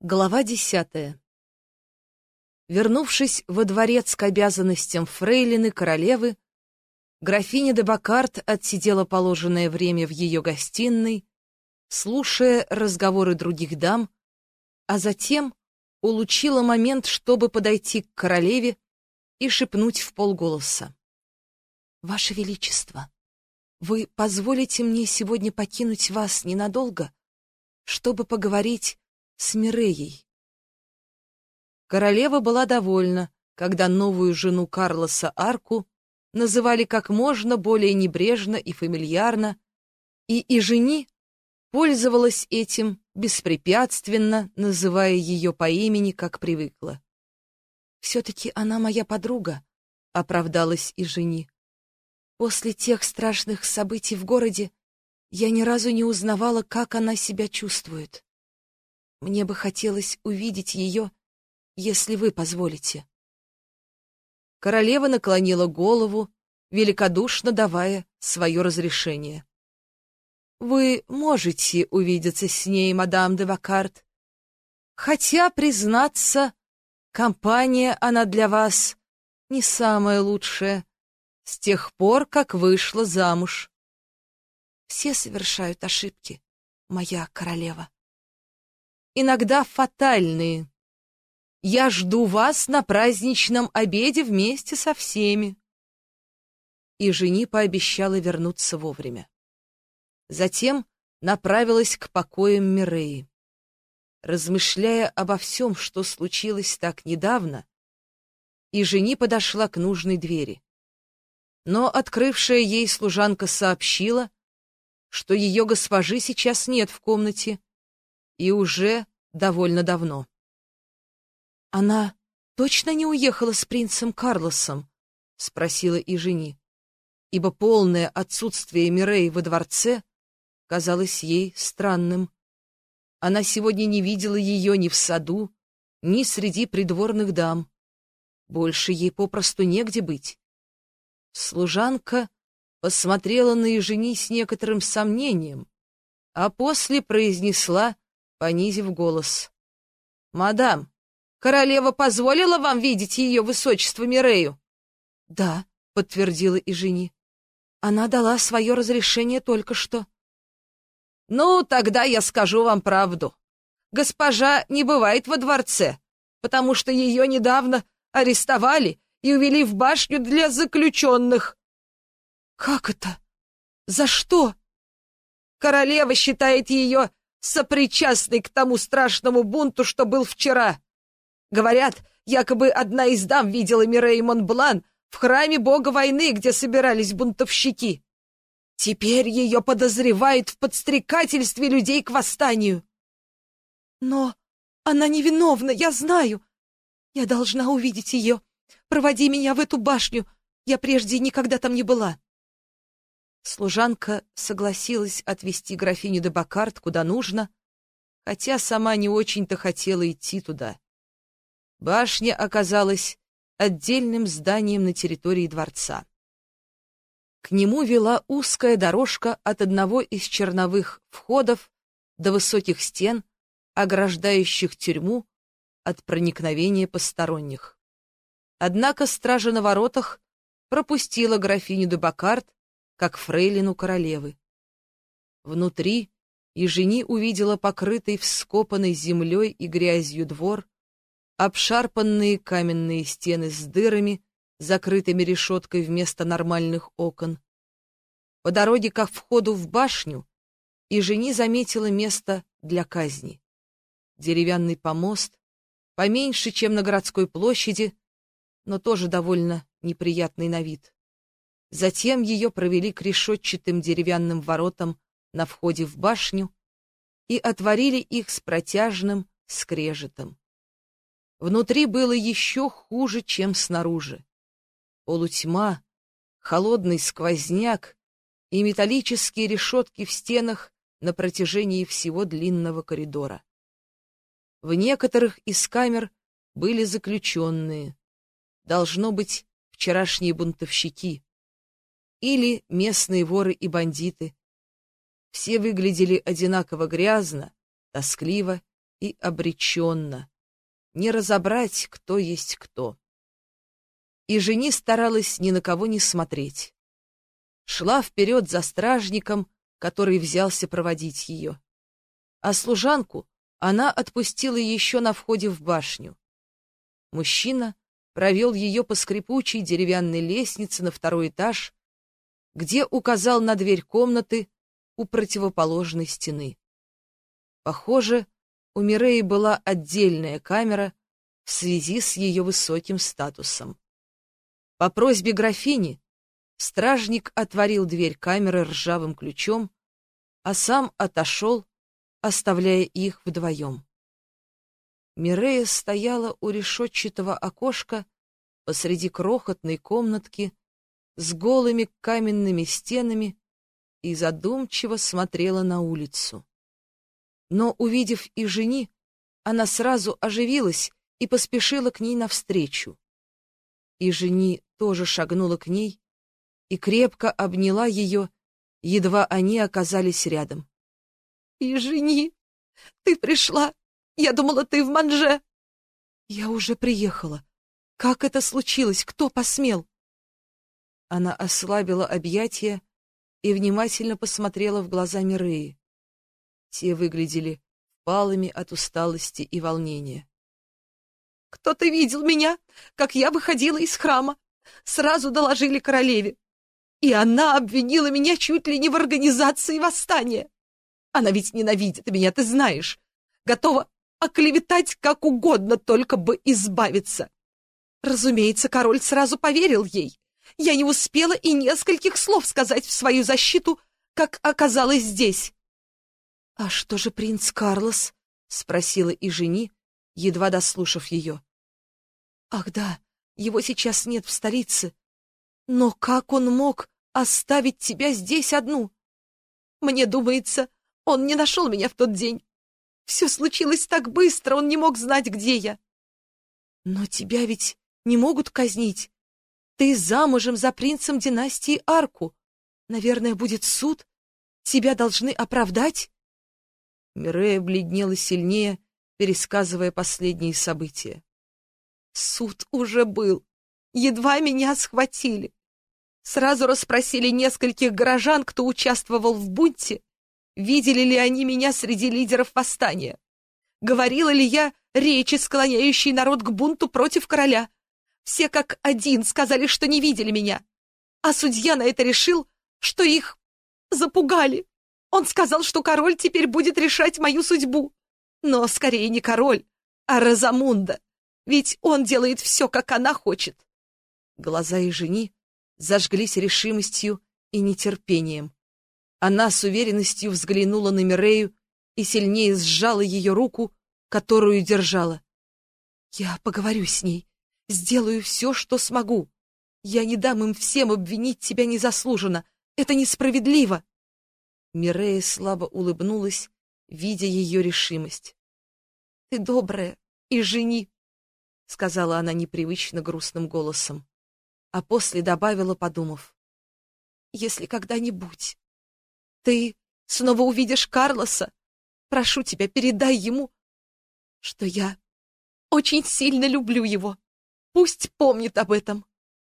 Глава десятая. Вернувшись во дворец к обязанностям фрейлины королевы, графиня де Бакарт отсидела положенное время в ее гостиной, слушая разговоры других дам, а затем улучила момент, чтобы подойти к королеве и шепнуть в полголоса. «Ваше Величество, вы позволите мне сегодня покинуть вас ненадолго, чтобы поговорить с Миреей. Королева была довольна, когда новую жену Карлоса Арку называли как можно более небрежно и фамильярно, и и жени пользовалась этим беспрепятственно, называя ее по имени, как привыкла. «Все-таки она моя подруга», — оправдалась и жени. «После тех страшных событий в городе я ни разу не узнавала, как она себя чувствует. Мне бы хотелось увидеть ее, если вы позволите. Королева наклонила голову, великодушно давая свое разрешение. Вы можете увидеться с ней, мадам де Вакарт. Хотя, признаться, компания она для вас не самая лучшая с тех пор, как вышла замуж. Все совершают ошибки, моя королева иногда фатальные. Я жду вас на праздничном обеде вместе со всеми. И жени пообещала вернуться вовремя. Затем направилась к покоям Миреи. Размышляя обо всем, что случилось так недавно, и жени подошла к нужной двери. Но открывшая ей служанка сообщила, что ее госпожи сейчас нет в комнате, и уже довольно давно. «Она точно не уехала с принцем Карлосом?» — спросила и жени, ибо полное отсутствие Мирей во дворце казалось ей странным. Она сегодня не видела ее ни в саду, ни среди придворных дам. Больше ей попросту негде быть. Служанка посмотрела на Ежени с некоторым сомнением, а после произнесла понизив голос. «Мадам, королева позволила вам видеть ее высочество Мирею?» «Да», — подтвердила Ижини. «Она дала свое разрешение только что». «Ну, тогда я скажу вам правду. Госпожа не бывает во дворце, потому что ее недавно арестовали и увели в башню для заключенных». «Как это? За что?» «Королева считает ее сопричастный к тому страшному бунту, что был вчера. Говорят, якобы одна из дам видела Мирей Монблан в храме бога войны, где собирались бунтовщики. Теперь ее подозревают в подстрекательстве людей к восстанию. Но она невиновна, я знаю. Я должна увидеть ее. Проводи меня в эту башню. Я прежде никогда там не была. Служанка согласилась отвезти графиню де Бакарт куда нужно, хотя сама не очень-то хотела идти туда. Башня оказалась отдельным зданием на территории дворца. К нему вела узкая дорожка от одного из черновых входов до высоких стен, ограждающих тюрьму от проникновения посторонних. Однако стража на воротах пропустила графиню де Бакарт как фрейлину королевы. Внутри Ежени увидела покрытый вскопанной землей и грязью двор, обшарпанные каменные стены с дырами, закрытыми решеткой вместо нормальных окон. По дороге ко входу в башню Ежени заметила место для казни. Деревянный помост, поменьше, чем на городской площади, но тоже довольно неприятный на вид. Затем ее провели к решетчатым деревянным воротам на входе в башню и отворили их с протяжным скрежетом. Внутри было еще хуже, чем снаружи. Полутьма, холодный сквозняк и металлические решетки в стенах на протяжении всего длинного коридора. В некоторых из камер были заключенные, должно быть, вчерашние бунтовщики, или местные воры и бандиты. Все выглядели одинаково грязно, тоскливо и обреченно, не разобрать, кто есть кто. И жени старалась ни на кого не смотреть. Шла вперед за стражником, который взялся проводить ее. А служанку она отпустила еще на входе в башню. Мужчина провел ее по скрипучей деревянной лестнице на второй этаж, где указал на дверь комнаты у противоположной стены. Похоже, у Миреи была отдельная камера в связи с ее высоким статусом. По просьбе графини стражник отворил дверь камеры ржавым ключом, а сам отошел, оставляя их вдвоем. Мирея стояла у решетчатого окошка посреди крохотной комнатки с голыми каменными стенами и задумчиво смотрела на улицу. Но, увидев и жени, она сразу оживилась и поспешила к ней навстречу. И жени тоже шагнула к ней и крепко обняла ее, едва они оказались рядом. — И жени, ты пришла! Я думала, ты в манже! — Я уже приехала. Как это случилось? Кто посмел? Она ослабила объятия и внимательно посмотрела в глаза Миреи. Те выглядели впалыми от усталости и волнения. «Кто-то видел меня, как я выходила из храма. Сразу доложили королеве. И она обвинила меня чуть ли не в организации восстания. Она ведь ненавидит меня, ты знаешь. Готова оклеветать как угодно, только бы избавиться. Разумеется, король сразу поверил ей. Я не успела и нескольких слов сказать в свою защиту, как оказалось здесь. — А что же принц Карлос? — спросила и жени, едва дослушав ее. — Ах да, его сейчас нет в столице. Но как он мог оставить тебя здесь одну? Мне думается, он не нашел меня в тот день. Все случилось так быстро, он не мог знать, где я. Но тебя ведь не могут казнить. Ты замужем за принцем династии Арку. Наверное, будет суд. Тебя должны оправдать. Мирея бледнела сильнее, пересказывая последние события. Суд уже был. Едва меня схватили. Сразу расспросили нескольких горожан, кто участвовал в бунте, видели ли они меня среди лидеров восстания. Говорила ли я речи, склоняющие народ к бунту против короля. Все как один сказали, что не видели меня. А судья на это решил, что их запугали. Он сказал, что король теперь будет решать мою судьбу. Но скорее не король, а Розамунда. Ведь он делает все, как она хочет. Глаза и жени зажглись решимостью и нетерпением. Она с уверенностью взглянула на Мирею и сильнее сжала ее руку, которую держала. «Я поговорю с ней, сделаю все, что смогу. Я не дам им всем обвинить тебя незаслуженно. Это несправедливо!» Мирея слабо улыбнулась, видя ее решимость. — Ты добрая и жени, — сказала она непривычно грустным голосом, а после добавила, подумав. — Если когда-нибудь ты снова увидишь Карлоса, прошу тебя, передай ему, что я очень сильно люблю его. Пусть помнит об этом.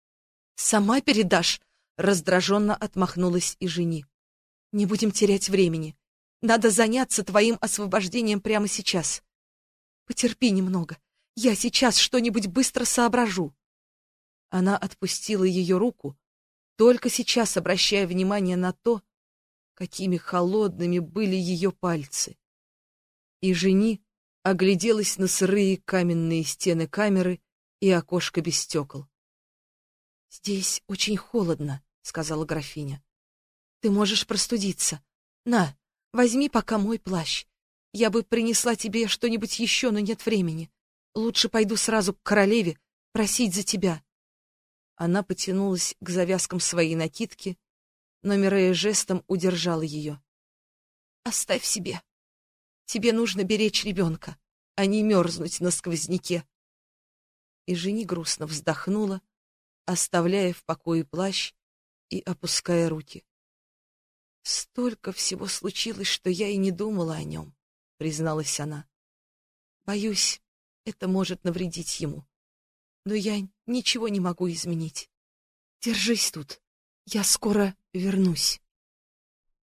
— Сама передашь, — раздраженно отмахнулась и жени. Не будем терять времени. Надо заняться твоим освобождением прямо сейчас. Потерпи немного. Я сейчас что-нибудь быстро соображу. Она отпустила ее руку, только сейчас обращая внимание на то, какими холодными были ее пальцы. И жени огляделась на сырые каменные стены камеры и окошко без стекол. — Здесь очень холодно, — сказала графиня. Ты можешь простудиться. На, возьми пока мой плащ. Я бы принесла тебе что-нибудь еще, но нет времени. Лучше пойду сразу к королеве просить за тебя. Она потянулась к завязкам своей накидки, но Мирея жестом удержала ее. «Оставь себе. Тебе нужно беречь ребенка, а не мерзнуть на сквозняке». И жени грустно вздохнула, оставляя в покое плащ и опуская руки. Столько всего случилось, что я и не думала о нем, призналась она. Боюсь, это может навредить ему. Но я ничего не могу изменить. Держись тут, я скоро вернусь.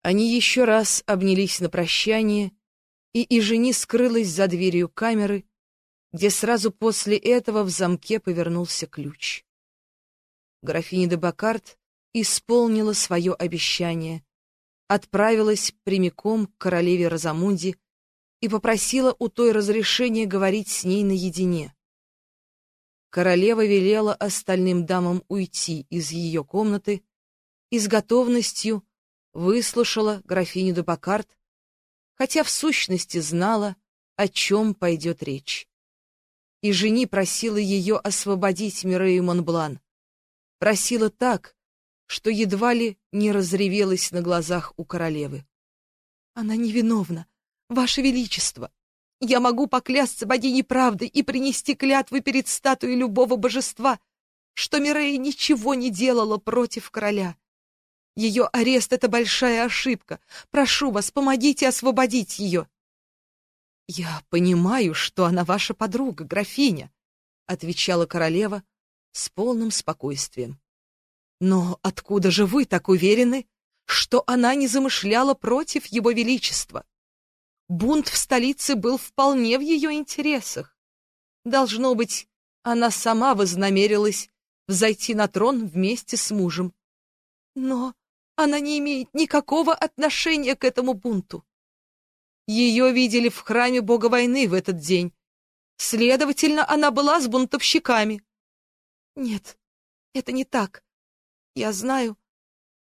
Они еще раз обнялись на прощание, и Ижени скрылась за дверью камеры, где сразу после этого в замке повернулся ключ. Графиня де Бакарт исполнила свое обещание, отправилась прямиком к королеве Розамунди и попросила у той разрешения говорить с ней наедине. Королева велела остальным дамам уйти из ее комнаты и с готовностью выслушала графиню де Бакарт, хотя в сущности знала, о чем пойдет речь. И жени просила ее освободить Мирею Монблан. Просила так, что едва ли не разревелась на глазах у королевы. «Она невиновна, Ваше Величество! Я могу поклясться богиней правды и принести клятвы перед статуей любого божества, что Мирея ничего не делала против короля. Ее арест — это большая ошибка. Прошу вас, помогите освободить ее. «Я понимаю, что она ваша подруга, графиня», — отвечала королева с полным спокойствием. Но откуда же вы так уверены, что она не замышляла против его величества? Бунт в столице был вполне в ее интересах. Должно быть, она сама вознамерилась взойти на трон вместе с мужем. Но она не имеет никакого отношения к этому бунту. Ее видели в храме бога войны в этот день. Следовательно, она была с бунтовщиками. Нет, это не так. Я знаю,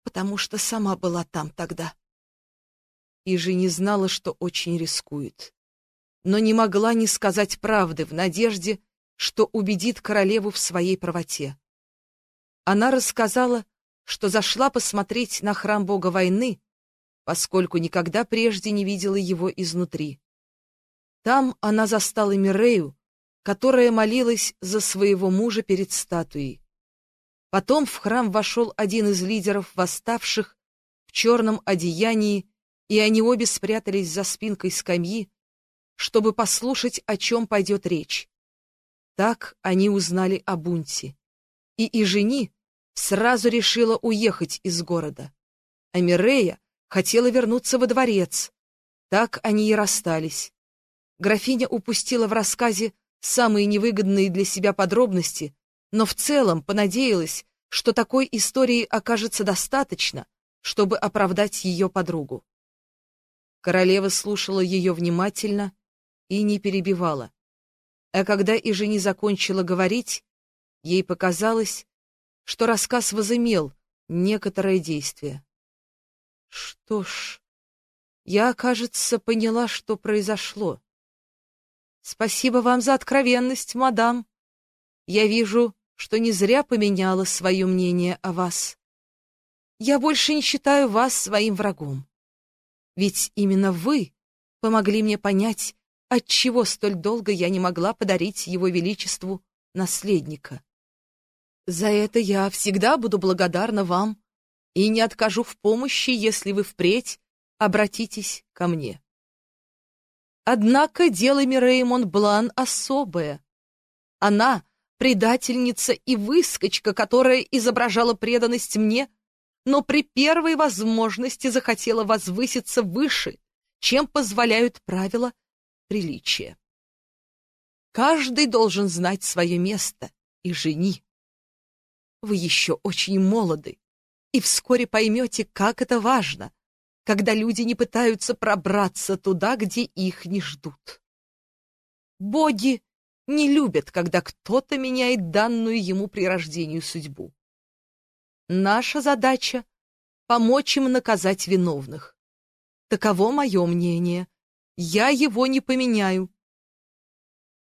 потому что сама была там тогда. И же не знала, что очень рискует. Но не могла не сказать правды в надежде, что убедит королеву в своей правоте. Она рассказала, что зашла посмотреть на храм бога войны, поскольку никогда прежде не видела его изнутри. Там она застала Мирею, которая молилась за своего мужа перед статуей. Потом в храм вошел один из лидеров восставших в черном одеянии, и они обе спрятались за спинкой скамьи, чтобы послушать, о чем пойдет речь. Так они узнали о бунте. И и жени сразу решила уехать из города. А Мирея хотела вернуться во дворец. Так они и расстались. Графиня упустила в рассказе самые невыгодные для себя подробности, но в целом понадеялась, что такой истории окажется достаточно, чтобы оправдать ее подругу. Королева слушала ее внимательно и не перебивала. А когда и жени закончила говорить, ей показалось, что рассказ возымел некоторое действие. Что ж, я, кажется, поняла, что произошло. Спасибо вам за откровенность, мадам. Я вижу, что не зря поменяла свое мнение о вас. Я больше не считаю вас своим врагом. Ведь именно вы помогли мне понять, отчего столь долго я не могла подарить его величеству наследника. За это я всегда буду благодарна вам и не откажу в помощи, если вы впредь обратитесь ко мне. Однако дело Мирей Монблан особое. Она — предательница и выскочка, которая изображала преданность мне, но при первой возможности захотела возвыситься выше, чем позволяют правила приличия. Каждый должен знать свое место и жени. Вы еще очень молоды, и вскоре поймете, как это важно, когда люди не пытаются пробраться туда, где их не ждут. Боги не любят, когда кто-то меняет данную ему при рождении судьбу. Наша задача — помочь им наказать виновных. Таково мое мнение. Я его не поменяю.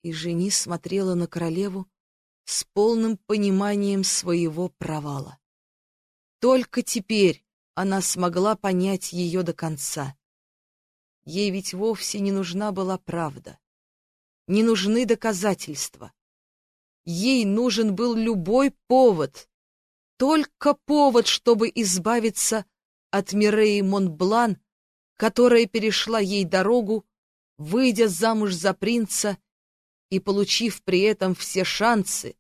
И жени смотрела на королеву с полным пониманием своего провала. Только теперь она смогла понять ее до конца. Ей ведь вовсе не нужна была правда. Не нужны доказательства. Ей нужен был любой повод. Только повод, чтобы избавиться от Миреи Монблан, которая перешла ей дорогу выйдя замуж за принца и получив при этом все шансы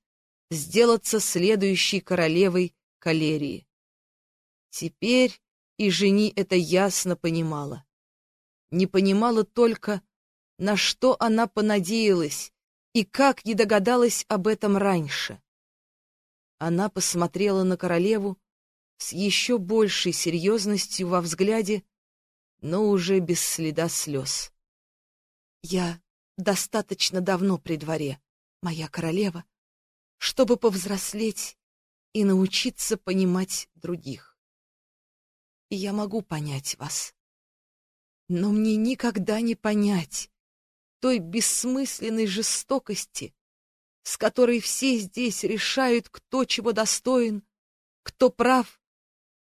сделаться следующей королевой Калерии. Теперь и жени это ясно понимала. Не понимала только, на что она понадеялась и как не догадалась об этом раньше. Она посмотрела на королеву с еще большей серьезностью во взгляде, но уже без следа слез. «Я достаточно давно при дворе, моя королева, чтобы повзрослеть и научиться понимать других. И я могу понять вас. Но мне никогда не понять той бессмысленной жестокости, с которой все здесь решают, кто чего достоин, кто прав,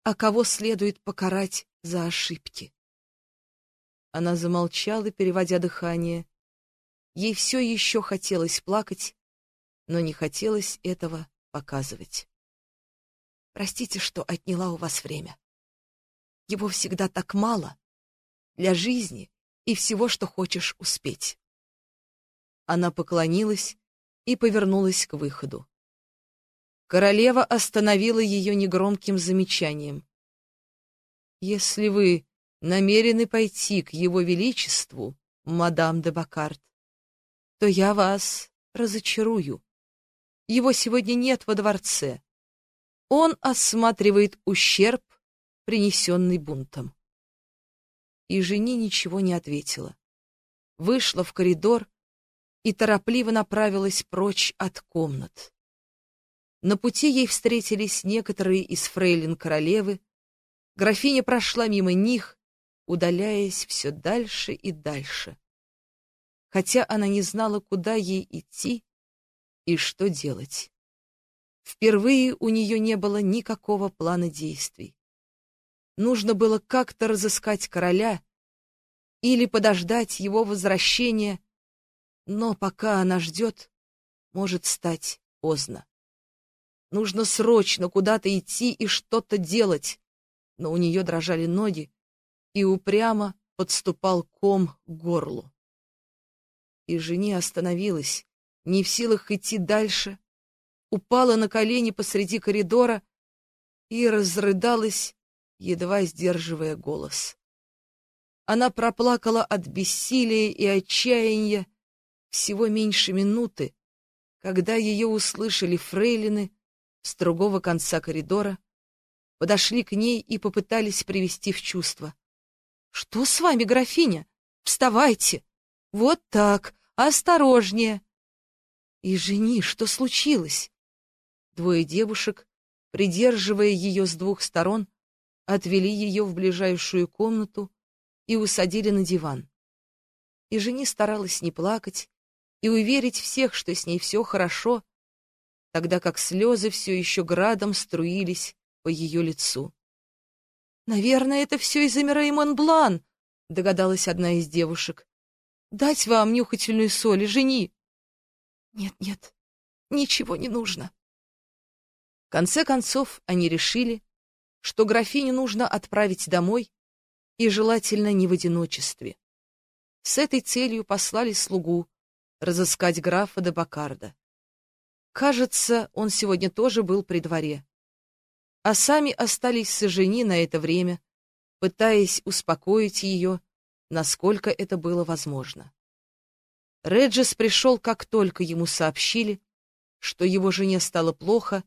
а кого следует покарать за ошибки. Она замолчала, переводя дыхание. Ей все еще хотелось плакать, но не хотелось этого показывать. Простите, что отняла у вас время. Его всегда так мало для жизни и всего, что хочешь успеть. Она поклонилась и повернулась к выходу. Королева остановила ее негромким замечанием. «Если вы намерены пойти к его величеству, мадам де Бакарт, то я вас разочарую. Его сегодня нет во дворце. Он осматривает ущерб, принесенный бунтом. И жени ничего не ответила. Вышла в коридор и торопливо направилась прочь от комнат. На пути ей встретились некоторые из фрейлин королевы. Графиня прошла мимо них, удаляясь все дальше и дальше. Хотя она не знала, куда ей идти, и что делать. Впервые у нее не было никакого плана действий. Нужно было как-то разыскать короля или подождать его возвращения, но пока она ждет, может стать поздно. Нужно срочно куда-то идти и что-то делать, но у нее дрожали ноги, и упрямо подступал ком к горлу. И жене остановилась, не в силах идти дальше, упала на колени посреди коридора и разрыдалась, едва сдерживая голос. Она проплакала от бессилия и отчаяния всего меньше минуты, когда ее услышали фрейлины с другого конца коридора, подошли к ней и попытались привести в чувство. — Что с вами, графиня? Вставайте! Вот так, осторожнее! И жени, что случилось? Двое девушек, придерживая ее с двух сторон, отвели ее в ближайшую комнату и усадили на диван. И жени старалась не плакать и уверить всех, что с ней все хорошо, тогда как слезы все еще градом струились по ее лицу. «Наверное, это все из-за Мирей Монблан», — догадалась одна из девушек. «Дать вам нюхательную соль и жени». Нет-нет, ничего не нужно. В конце концов, они решили, что графиню нужно отправить домой, и желательно не в одиночестве. С этой целью послали слугу разыскать графа де Бакарда. Кажется, он сегодня тоже был при дворе. А сами остались с жени на это время, пытаясь успокоить ее, насколько это было возможно. Реджес пришел, как только ему сообщили, что его жене стало плохо,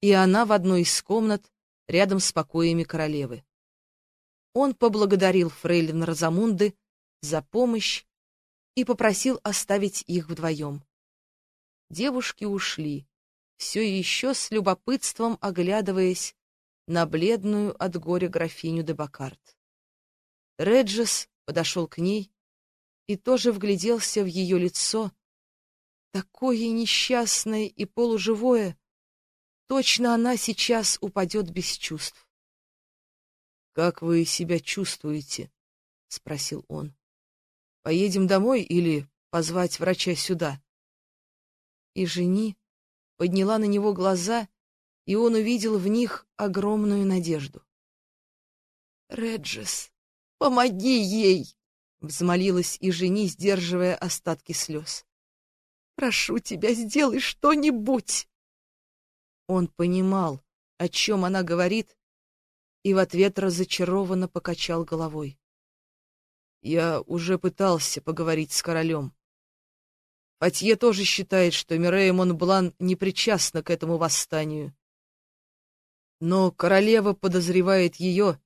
и она в одной из комнат рядом с покоями королевы. Он поблагодарил фрейлин Розамунды за помощь и попросил оставить их вдвоем. Девушки ушли, все еще с любопытством оглядываясь на бледную от горя графиню де Бакарт. Реджес подошел к ней и тоже вгляделся в ее лицо, такое несчастное и полуживое, точно она сейчас упадет без чувств. — Как вы себя чувствуете? — спросил он. — Поедем домой или позвать врача сюда? И жени подняла на него глаза, и он увидел в них огромную надежду. — Реджес, помоги ей! — взмолилась и жени, сдерживая остатки слез. «Прошу тебя, сделай что-нибудь!» Он понимал, о чем она говорит, и в ответ разочарованно покачал головой. «Я уже пытался поговорить с королем. Патье тоже считает, что Мирея Монблан не причастна к этому восстанию. Но королева подозревает ее,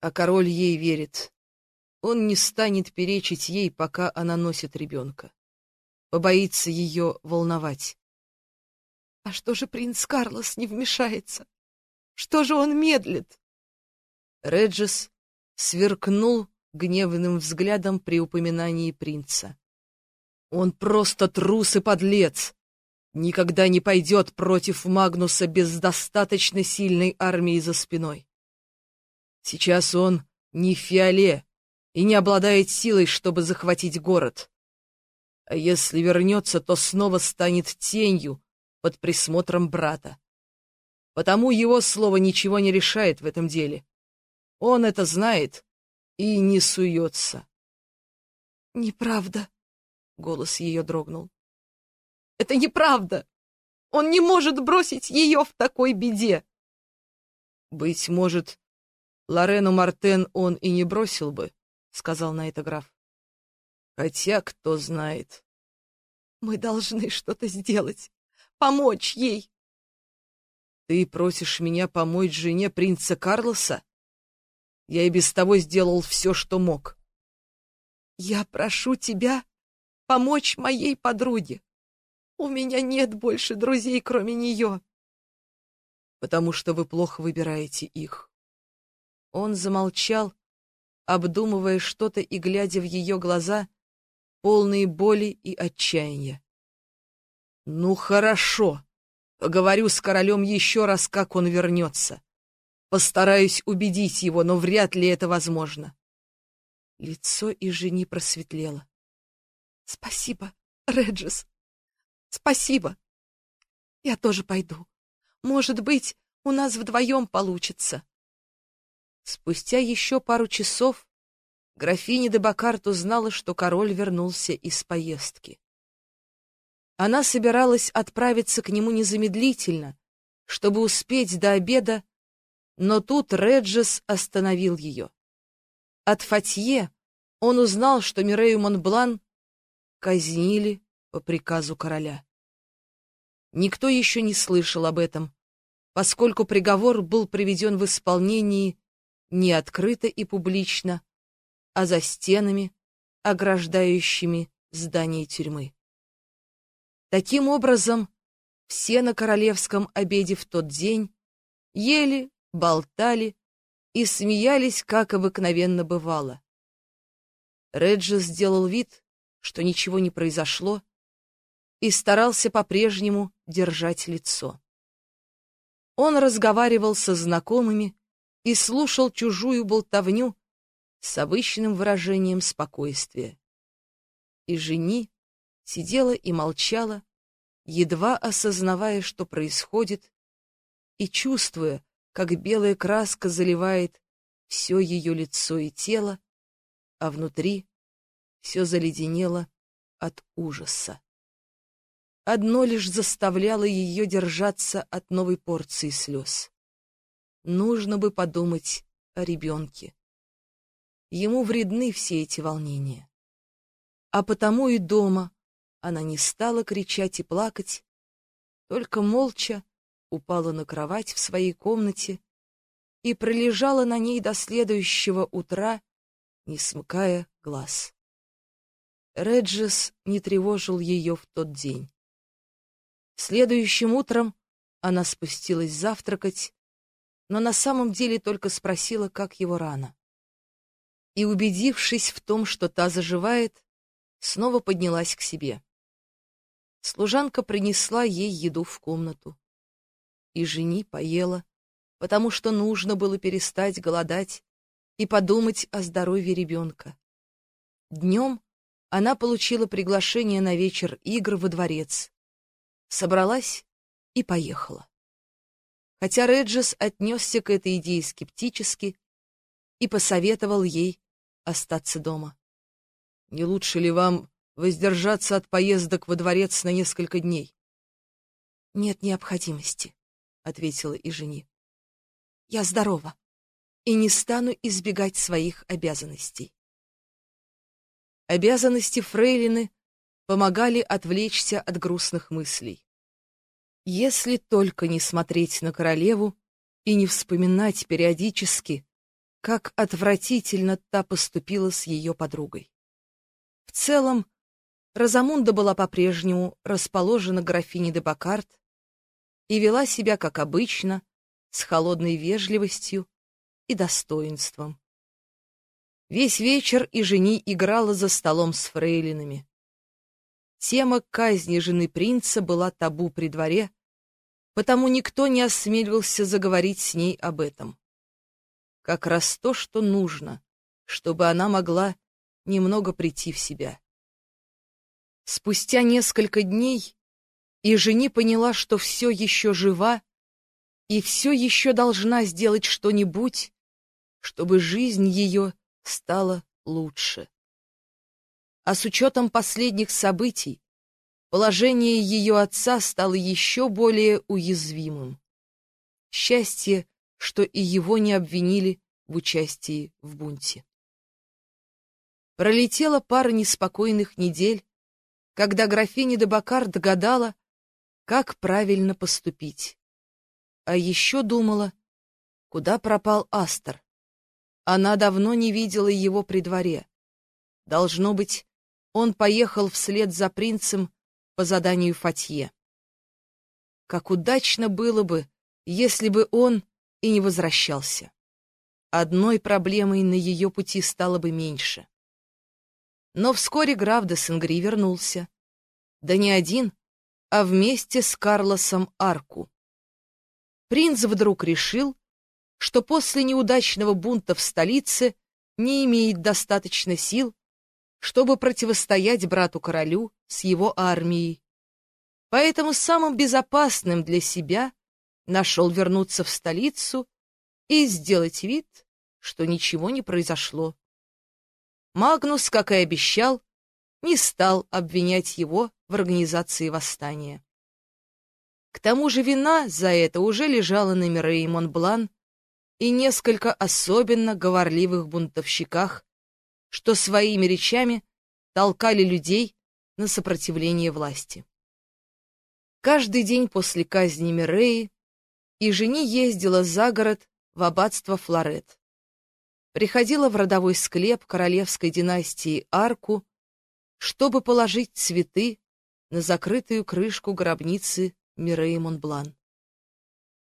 а король ей верит. Он не станет перечить ей, пока она носит ребенка. Побоится ее волновать. А что же принц Карлос не вмешается? Что же он медлит? Реджис сверкнул гневным взглядом при упоминании принца. Он просто трус и подлец. Никогда не пойдет против Магнуса без достаточно сильной армии за спиной. Сейчас он не в фиоле и не обладает силой, чтобы захватить город. А если вернется, то снова станет тенью под присмотром брата. Потому его слово ничего не решает в этом деле. Он это знает и не суется. «Неправда», Голос ее дрогнул. «Это неправда! Он не может бросить ее в такой беде!» «Быть может, Лорену Мартен он и не бросил бы», — сказал на это граф. «Хотя, кто знает». «Мы должны что-то сделать, помочь ей». «Ты просишь меня помочь жене принца Карлоса? Я и без того сделал все, что мог». «Я прошу тебя помочь моей подруге. У меня нет больше друзей, кроме нее. Потому что вы плохо выбираете их. Он замолчал, обдумывая что-то и глядя в ее глаза, полные боли и отчаяния. «Ну, хорошо. Поговорю с королем еще раз, как он вернется. Постараюсь убедить его, но вряд ли это возможно». Лицо и жени просветлело. Спасибо, Реджис. Спасибо. Я тоже пойду. Может быть, у нас вдвоем получится. Спустя еще пару часов графиня де Бакарт узнала, что король вернулся из поездки. Она собиралась отправиться к нему незамедлительно, чтобы успеть до обеда, но тут Реджес остановил ее. От Фатье он узнал, что Мирею Монблан казнили по приказу короля. Никто еще не слышал об этом, поскольку приговор был приведен в исполнении не открыто и публично, а за стенами, ограждающими здание тюрьмы. Таким образом, все на королевском обеде в тот день ели, болтали и смеялись, как обыкновенно бывало. Реджи сделал вид, что ничего не произошло, и старался по-прежнему держать лицо. Он разговаривал со знакомыми и слушал чужую болтовню с обычным выражением спокойствия. И жени сидела и молчала, едва осознавая, что происходит, и чувствуя, как белая краска заливает все ее лицо и тело, а внутри все заледенело от ужаса. Одно лишь заставляло ее держаться от новой порции слез. Нужно бы подумать о ребенке. Ему вредны все эти волнения. А потому и дома она не стала кричать и плакать, только молча упала на кровать в своей комнате и пролежала на ней до следующего утра, не смыкая глаз. Реджис не тревожил ее в тот день. Следующим утром она спустилась завтракать, но на самом деле только спросила, как его рана. И, убедившись в том, что та заживает, снова поднялась к себе. Служанка принесла ей еду в комнату. И жени поела, потому что нужно было перестать голодать и подумать о здоровье ребенка. Днем она получила приглашение на вечер игр во дворец. Собралась и поехала. Хотя Реджес отнесся к этой идее скептически и посоветовал ей остаться дома. Не лучше ли вам воздержаться от поездок во дворец на несколько дней? — Нет необходимости, — ответила и жени. — Я здорова и не стану избегать своих обязанностей. Обязанности фрейлины помогали отвлечься от грустных мыслей. Если только не смотреть на королеву и не вспоминать периодически, как отвратительно та поступила с ее подругой. В целом, Розамунда была по-прежнему расположена графиней де Бакарт и вела себя, как обычно, с холодной вежливостью и достоинством. Весь вечер и жени играла за столом с фрейлинами. Тема казни жены принца была табу при дворе, потому никто не осмеливался заговорить с ней об этом. Как раз то, что нужно, чтобы она могла немного прийти в себя. Спустя несколько дней и жени поняла, что все еще жива и все еще должна сделать что-нибудь, чтобы жизнь ее стала лучше. А с учетом последних событий, положение ее отца стало еще более уязвимым. Счастье, что и его не обвинили в участии в бунте. Пролетела пара неспокойных недель, когда графиня де Бакар догадала, как правильно поступить. А еще думала, куда пропал Астер. Она давно не видела его при дворе. Должно быть, он поехал вслед за принцем по заданию Фатье. Как удачно было бы, если бы он и не возвращался. Одной проблемой на ее пути стало бы меньше. Но вскоре граф де Сенгри вернулся. Да не один, а вместе с Карлосом Арку. Принц вдруг решил, что после неудачного бунта в столице не имеет достаточно сил, чтобы противостоять брату-королю с его армией. Поэтому самым безопасным для себя нашел вернуться в столицу и сделать вид, что ничего не произошло. Магнус, как и обещал, не стал обвинять его в организации восстания. К тому же вина за это уже лежала на Мирей Монблан и несколько особенно говорливых бунтовщиках, что своими речами толкали людей на сопротивление власти. Каждый день после казни Миреи и жени ездила за город в аббатство Флорет. Приходила в родовой склеп королевской династии Арку, чтобы положить цветы на закрытую крышку гробницы Миреи Монблан.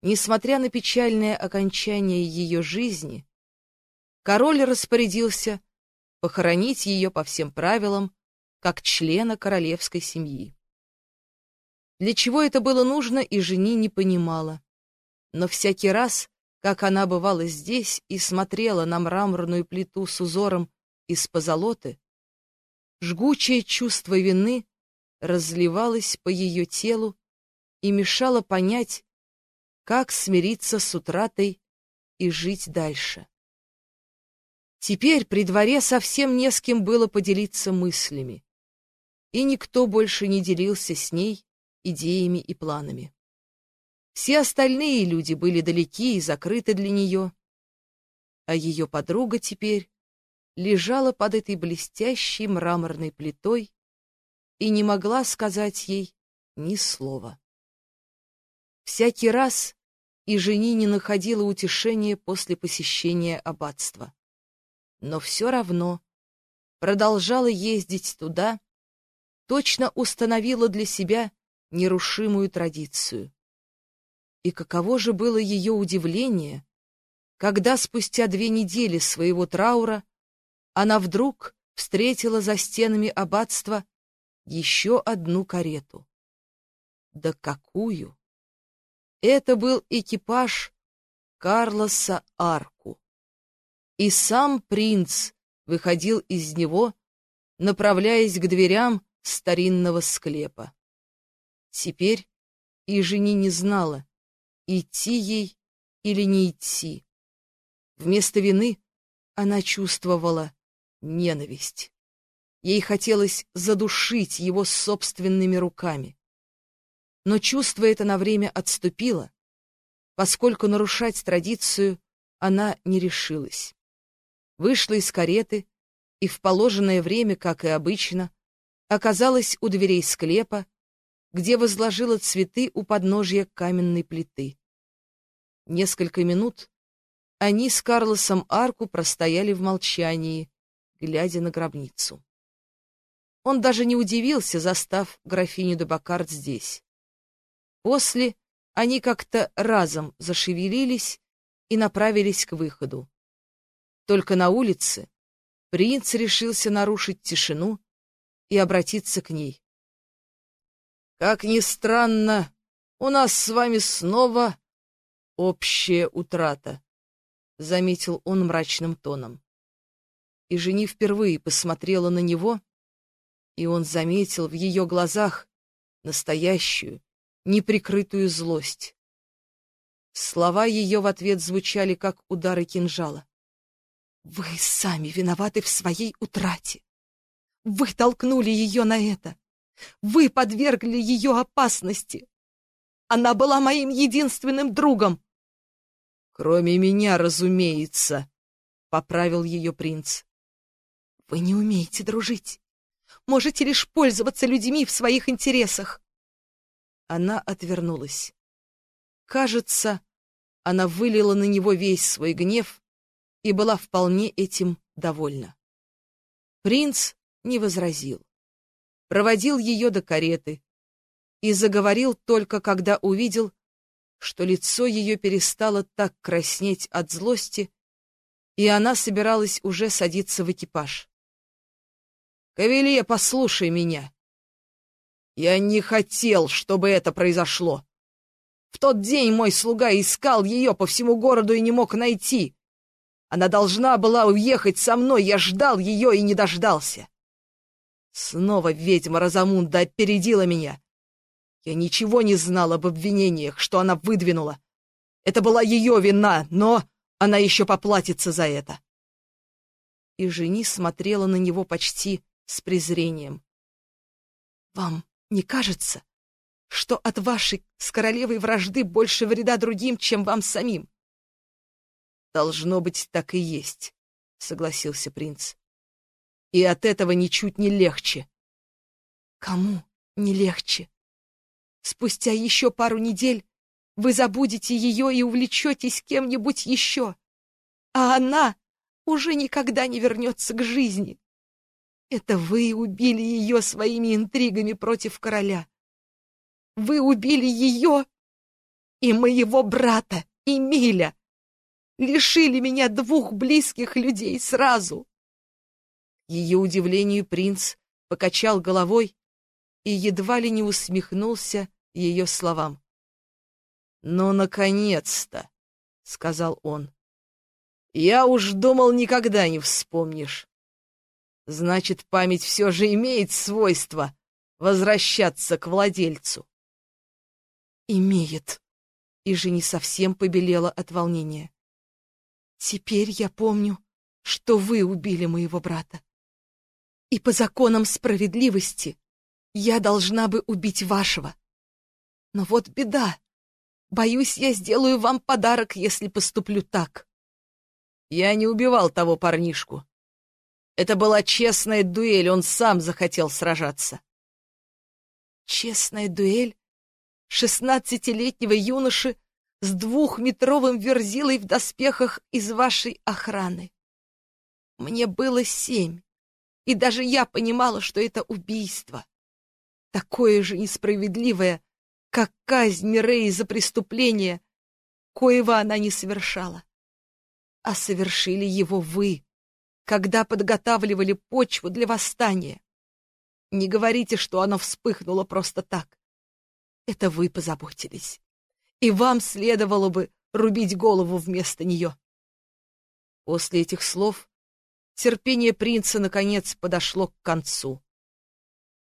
Несмотря на печальное окончание ее жизни, король распорядился похоронить ее по всем правилам, как члена королевской семьи. Для чего это было нужно, и жени не понимала. Но всякий раз, как она бывала здесь и смотрела на мраморную плиту с узором из позолоты, жгучее чувство вины разливалось по ее телу и мешало понять, как смириться с утратой и жить дальше. Теперь при дворе совсем не с кем было поделиться мыслями, и никто больше не делился с ней идеями и планами. Все остальные люди были далеки и закрыты для нее, а ее подруга теперь лежала под этой блестящей мраморной плитой и не могла сказать ей ни слова. Всякий раз и жени не находила утешения после посещения аббатства. Но все равно продолжала ездить туда, точно установила для себя нерушимую традицию. И каково же было ее удивление, когда спустя две недели своего траура она вдруг встретила за стенами аббатства еще одну карету. Да какую! Это был экипаж Карлоса Арку. И сам принц выходил из него, направляясь к дверям старинного склепа. Теперь и жени не знала, идти ей или не идти. Вместо вины она чувствовала ненависть. Ей хотелось задушить его собственными руками. Но чувство это на время отступило, поскольку нарушать традицию она не решилась. Вышла из кареты и в положенное время, как и обычно, оказалась у дверей склепа, где возложила цветы у подножья каменной плиты. Несколько минут они с Карлосом Арку простояли в молчании, глядя на гробницу. Он даже не удивился, застав графиню де Бакарт здесь. После они как-то разом зашевелились и направились к выходу. Только на улице принц решился нарушить тишину и обратиться к ней. «Как ни странно, у нас с вами снова общая утрата», — заметил он мрачным тоном. И жени впервые посмотрела на него, и он заметил в ее глазах настоящую, неприкрытую злость. Слова ее в ответ звучали, как удары кинжала. «Вы сами виноваты в своей утрате. Вы толкнули ее на это. Вы подвергли ее опасности. Она была моим единственным другом. Кроме меня, разумеется, — поправил ее принц. Вы не умеете дружить. Можете лишь пользоваться людьми в своих интересах. Она отвернулась. Кажется, она вылила на него весь свой гнев и была вполне этим довольна. Принц не возразил. Проводил ее до кареты и заговорил только, когда увидел, что лицо ее перестало так краснеть от злости, и она собиралась уже садиться в экипаж. «Кавелье, послушай меня. Я не хотел, чтобы это произошло. В тот день мой слуга искал ее по всему городу и не мог найти. Она должна была уехать со мной, я ждал ее и не дождался. Снова ведьма Розамунда опередила меня. Я ничего не знал об обвинениях, что она выдвинула. Это была ее вина, но она еще поплатится за это. И жени смотрела на него почти с презрением. «Вам не кажется, что от вашей с королевой вражды больше вреда другим, чем вам самим?» «Должно быть, так и есть», — согласился принц и от этого ничуть не легче. Кому не легче? Спустя еще пару недель вы забудете ее и увлечетесь кем-нибудь еще, а она уже никогда не вернется к жизни. Это вы убили ее своими интригами против короля. Вы убили ее и моего брата, Эмиля. Лишили меня двух близких людей сразу. Ее удивлению принц покачал головой и едва ли не усмехнулся ее словам. «Ну, наконец-то!» — сказал он. «Я уж думал, никогда не вспомнишь. Значит, память все же имеет свойство возвращаться к владельцу». «Имеет», и же не совсем побелела от волнения. «Теперь я помню, что вы убили моего брата. И по законам справедливости я должна бы убить вашего. Но вот беда. Боюсь, я сделаю вам подарок, если поступлю так. Я не убивал того парнишку. Это была честная дуэль, он сам захотел сражаться. Честная дуэль шестнадцатилетнего юноши с двухметровым верзилой в доспехах из вашей охраны. Мне было семь. И даже я понимала, что это убийство. Такое же несправедливое, как казнь Мирей за преступление, коего она не совершала. А совершили его вы, когда подготавливали почву для восстания. Не говорите, что оно вспыхнуло просто так. Это вы позаботились. И вам следовало бы рубить голову вместо нее. После этих слов терпение принца, наконец, подошло к концу.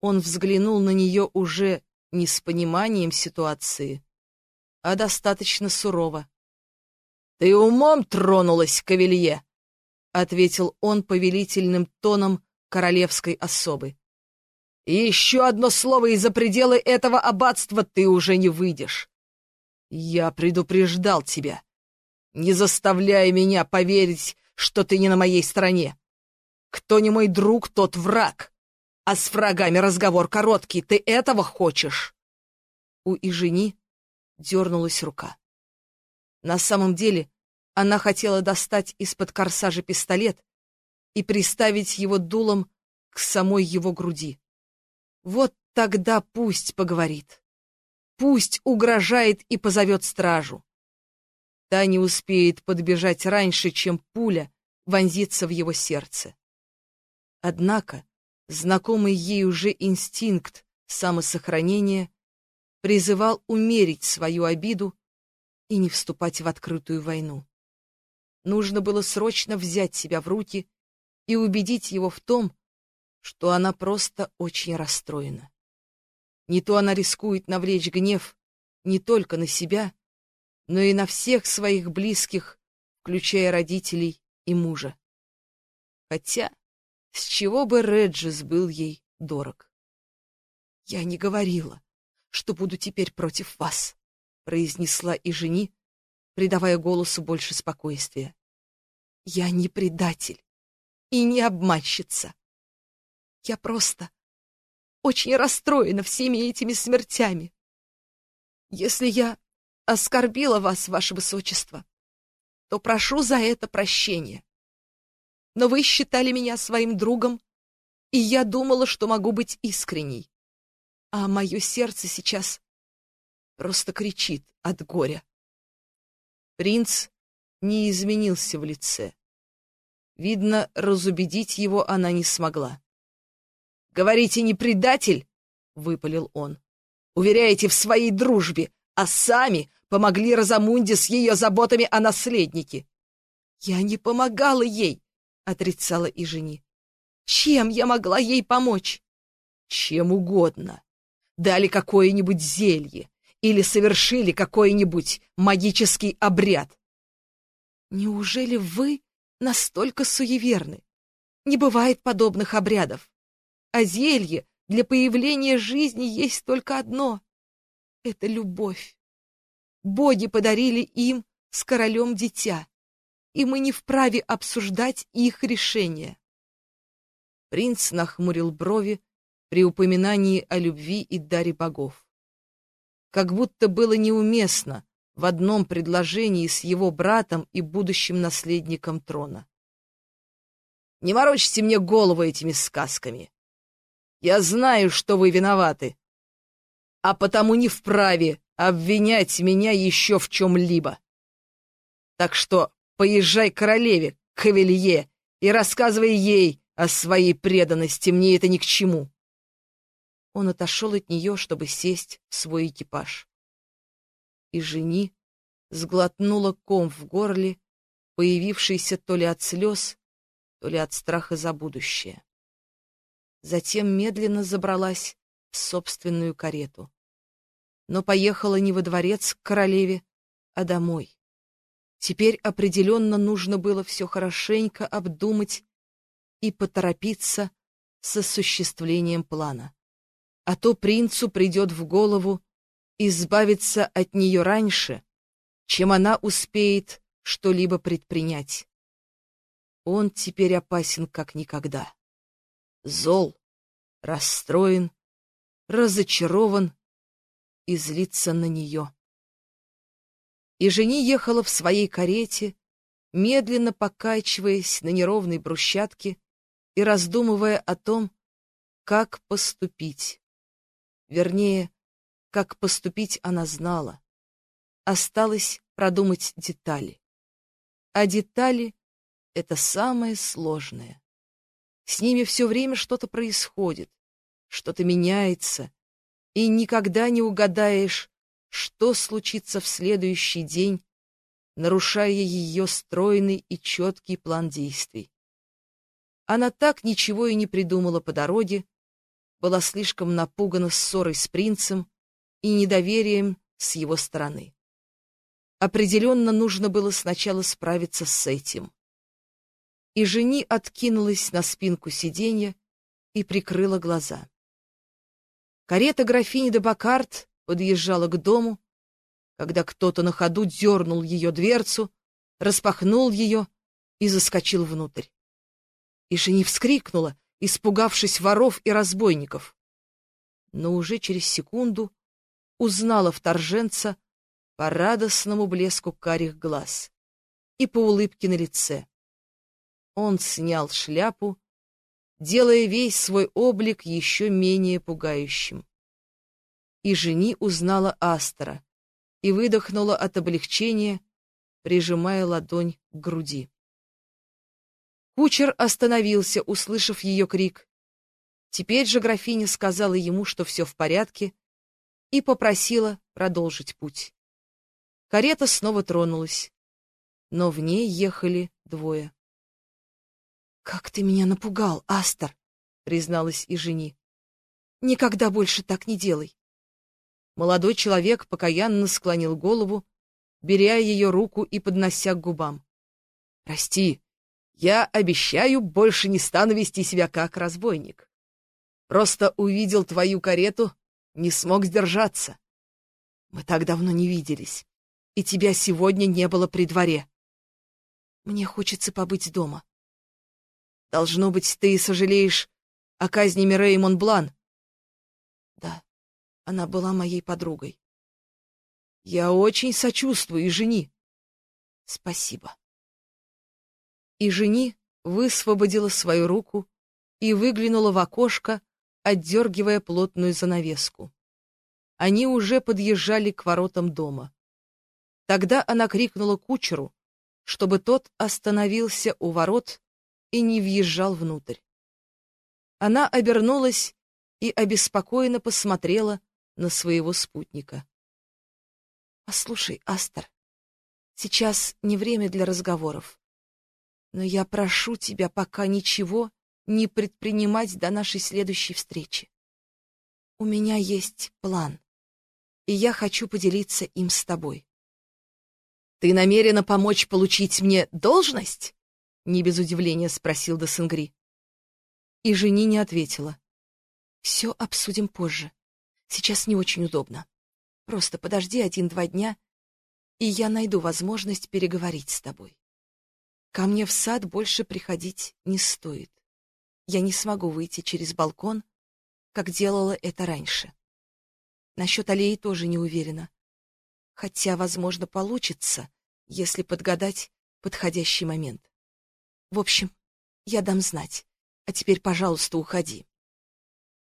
Он взглянул на нее уже не с пониманием ситуации, а достаточно сурово. — Ты умом тронулась, Кавелье! — ответил он повелительным тоном, королевской особы. И еще одно слово, из за пределы этого аббатства ты уже не выйдешь. Я предупреждал тебя. Не заставляй меня поверить, что ты не на моей стороне. Кто не мой друг, тот враг. А с врагами разговор короткий. Ты этого хочешь?» У Ижени дернулась рука. На самом деле она хотела достать из-под корсажа пистолет и приставить его дулом к самой его груди. Вот тогда пусть поговорит. Пусть угрожает и позовет стражу. Та не успеет подбежать раньше, чем пуля вонзится в его сердце. Однако знакомый ей уже инстинкт самосохранения призывал умерить свою обиду и не вступать в открытую войну. Нужно было срочно взять себя в руки и убедить его в том, что она просто очень расстроена. Не то она рискует навлечь гнев не только на себя, но и на всех своих близких, включая родителей и мужа. Хотя, с чего бы Реджис был ей дорог? «Я не говорила, что буду теперь против вас», — произнесла и жени, придавая голосу больше спокойствия. «Я не предатель и не обманщица. Я просто очень расстроена всеми этими смертями. Если я оскорбила вас, ваше высочество, то прошу за это прощения. Но вы считали меня своим другом, и я думала, что могу быть искренней. А мое сердце сейчас просто кричит от горя. Принц не изменился в лице. Видно, разубедить его она не смогла. «Говорите, не предатель?» — выпалил он. «Уверяете в своей дружбе, а сами помогли Розамунде с ее заботами о наследнике». «Я не помогала ей», — отрицала и жени. «Чем я могла ей помочь?» «Чем угодно. Дали какое-нибудь зелье или совершили какой-нибудь магический обряд». «Неужели вы настолько суеверны? Не бывает подобных обрядов а зелье для появления жизни есть только одно — это любовь. Боги подарили им с королем дитя, и мы не вправе обсуждать их решение. Принц нахмурил брови при упоминании о любви и даре богов. Как будто было неуместно в одном предложении с его братом и будущим наследником трона. «Не морочьте мне голову этими сказками. Я знаю, что вы виноваты, а потому не вправе обвинять меня еще в чем-либо. Так что поезжай к королеве, к Хавелье, и рассказывай ей о своей преданности, мне это ни к чему. Он отошел от нее, чтобы сесть в свой экипаж. И жени сглотнула ком в горле, появившийся то ли от слез, то ли от страха за будущее затем медленно забралась в собственную карету. Но поехала не во дворец к королеве, а домой. Теперь определенно нужно было все хорошенько обдумать и поторопиться с осуществлением плана. А то принцу придет в голову избавиться от нее раньше, чем она успеет что-либо предпринять. Он теперь опасен как никогда зол, расстроен, разочарован и злится на нее. И жени ехала в своей карете, медленно покачиваясь на неровной брусчатке и раздумывая о том, как поступить. Вернее, как поступить она знала. Осталось продумать детали. А детали — это самое сложное. С ними все время что-то происходит, что-то меняется, и никогда не угадаешь, что случится в следующий день, нарушая ее стройный и четкий план действий. Она так ничего и не придумала по дороге, была слишком напугана ссорой с принцем и недоверием с его стороны. Определенно нужно было сначала справиться с этим. и жени откинулась на спинку сиденья и прикрыла глаза. Карета графини де Бакарт подъезжала к дому, когда кто-то на ходу дернул ее дверцу, распахнул ее и заскочил внутрь. И жени вскрикнула, испугавшись воров и разбойников. Но уже через секунду узнала вторженца по радостному блеску карих глаз и по улыбке на лице. Он снял шляпу, делая весь свой облик еще менее пугающим. И жени узнала Астера и выдохнула от облегчения, прижимая ладонь к груди. Кучер остановился, услышав ее крик. Теперь же графиня сказала ему, что все в порядке, и попросила продолжить путь. Карета снова тронулась, но в ней ехали двое. «Как ты меня напугал, Астер!» — призналась и жени. «Никогда больше так не делай!» Молодой человек покаянно склонил голову, беря ее руку и поднося к губам. «Прости, я обещаю, больше не стану вести себя как разбойник. Просто увидел твою карету, не смог сдержаться. Мы так давно не виделись, и тебя сегодня не было при дворе. Мне хочется побыть дома. Должно быть, ты сожалеешь о казни Мирей Монблан. Она была моей подругой. Я очень сочувствую и жени. Спасибо. И жени высвободила свою руку и выглянула в окошко, отдергивая плотную занавеску. Они уже подъезжали к воротам дома. Тогда она крикнула кучеру, чтобы тот остановился у ворот и не въезжал внутрь. Она обернулась и обеспокоенно посмотрела на своего спутника. «Послушай, Астер, сейчас не время для разговоров, но я прошу тебя пока ничего не предпринимать до нашей следующей встречи. У меня есть план, и я хочу поделиться им с тобой». «Ты намерена помочь получить мне должность?» Не без удивления спросил Досенгри. И жени не ответила. Все обсудим позже. Сейчас не очень удобно. Просто подожди один-два дня, и я найду возможность переговорить с тобой. Ко мне в сад больше приходить не стоит. Я не смогу выйти через балкон, как делала это раньше. Насчет аллеи тоже не уверена. Хотя, возможно, получится, если подгадать подходящий момент. В общем, я дам знать. А теперь, пожалуйста, уходи.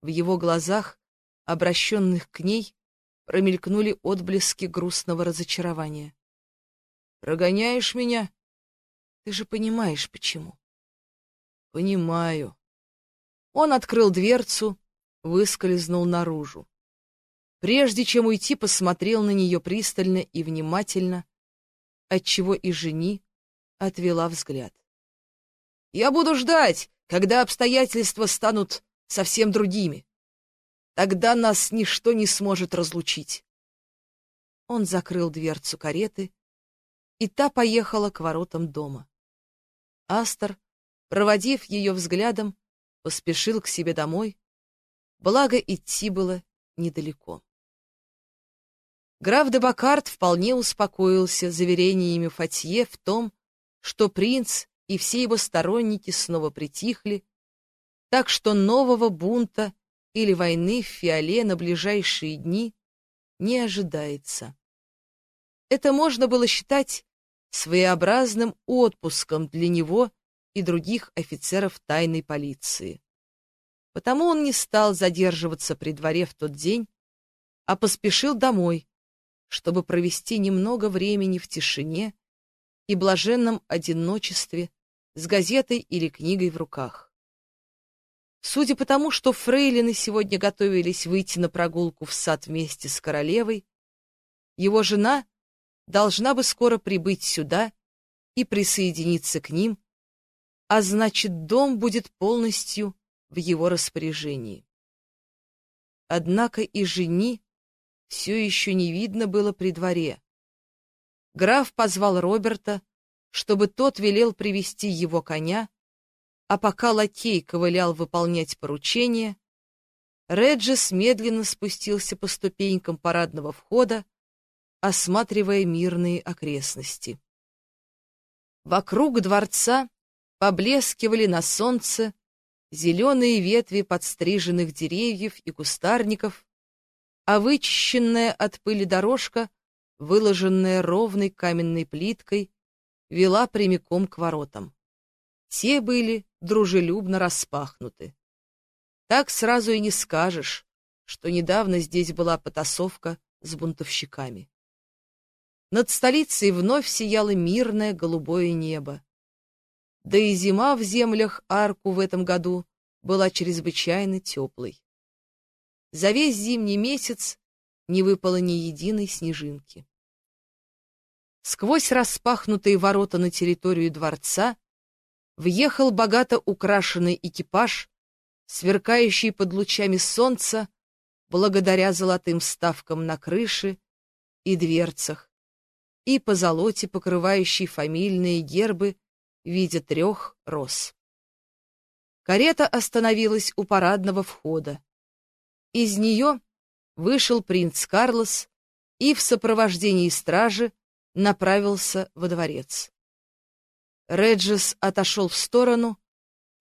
В его глазах, обращенных к ней, промелькнули отблески грустного разочарования. «Прогоняешь меня?» «Ты же понимаешь, почему?» «Понимаю». Он открыл дверцу, выскользнул наружу. Прежде чем уйти, посмотрел на нее пристально и внимательно, отчего и жени отвела взгляд. Я буду ждать, когда обстоятельства станут совсем другими. Тогда нас ничто не сможет разлучить. Он закрыл дверцу кареты, и та поехала к воротам дома. Астер, проводив ее взглядом, поспешил к себе домой, благо идти было недалеко. Граф де Бакарт вполне успокоился заверениями Фатье в том, что принц и все его сторонники снова притихли, так что нового бунта или войны в Фиоле на ближайшие дни не ожидается. Это можно было считать своеобразным отпуском для него и других офицеров тайной полиции. Потому он не стал задерживаться при дворе в тот день, а поспешил домой, чтобы провести немного времени в тишине и блаженном одиночестве с газетой или книгой в руках. Судя по тому, что фрейлины сегодня готовились выйти на прогулку в сад вместе с королевой, его жена должна бы скоро прибыть сюда и присоединиться к ним, а значит, дом будет полностью в его распоряжении. Однако и жени все еще не видно было при дворе. Граф позвал Роберта, чтобы тот велел привести его коня а пока лакей ковылял выполнять поручение, Реджис медленно спустился по ступенькам парадного входа, осматривая мирные окрестности. Вокруг дворца поблескивали на солнце зеленые ветви подстриженных деревьев и кустарников, а вычищенная от пыли дорожка, выложенная ровной каменной плиткой, вела прямиком к воротам. Те были дружелюбно распахнуты. Так сразу и не скажешь, что недавно здесь была потасовка с бунтовщиками. Над столицей вновь сияло мирное голубое небо. Да и зима в землях Арку в этом году была чрезвычайно теплой. За весь зимний месяц не выпало ни единой снежинки. Сквозь распахнутые ворота на территорию дворца въехал богато украшенный экипаж, сверкающий под лучами солнца, благодаря золотым ставкам на крыше и дверцах, и по золоте покрывающей фамильные гербы в виде трех роз. Карета остановилась у парадного входа. Из нее вышел принц Карлос и в сопровождении стражи направился во дворец. Реджес отошел в сторону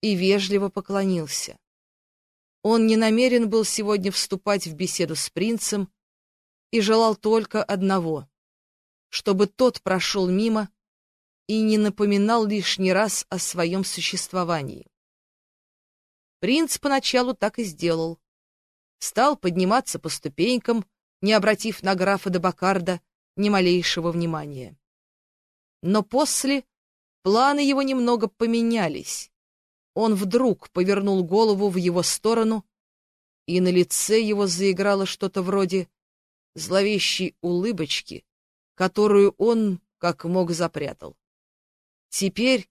и вежливо поклонился. Он не намерен был сегодня вступать в беседу с принцем и желал только одного — чтобы тот прошел мимо и не напоминал лишний раз о своем существовании. Принц поначалу так и сделал. Стал подниматься по ступенькам, не обратив на графа де Бакарда ни малейшего внимания. Но после Планы его немного поменялись. Он вдруг повернул голову в его сторону, и на лице его заиграло что-то вроде зловещей улыбочки, которую он, как мог, запрятал. Теперь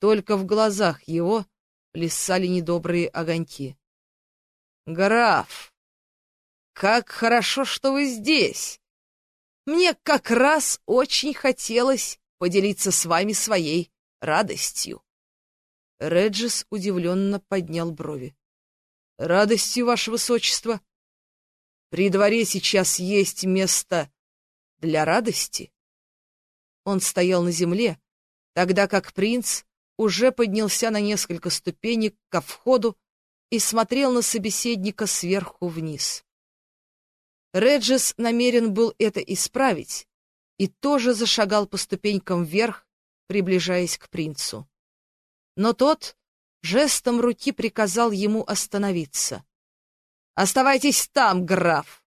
только в глазах его плясали недобрые огоньки. «Граф, как хорошо, что вы здесь! Мне как раз очень хотелось поделиться с вами своей радостью. Реджис удивленно поднял брови. Радостью, ваше высочество? При дворе сейчас есть место для радости? Он стоял на земле, тогда как принц уже поднялся на несколько ступенек ко входу и смотрел на собеседника сверху вниз. Реджис намерен был это исправить и тоже зашагал по ступенькам вверх, приближаясь к принцу. Но тот жестом руки приказал ему остановиться. «Оставайтесь там, граф!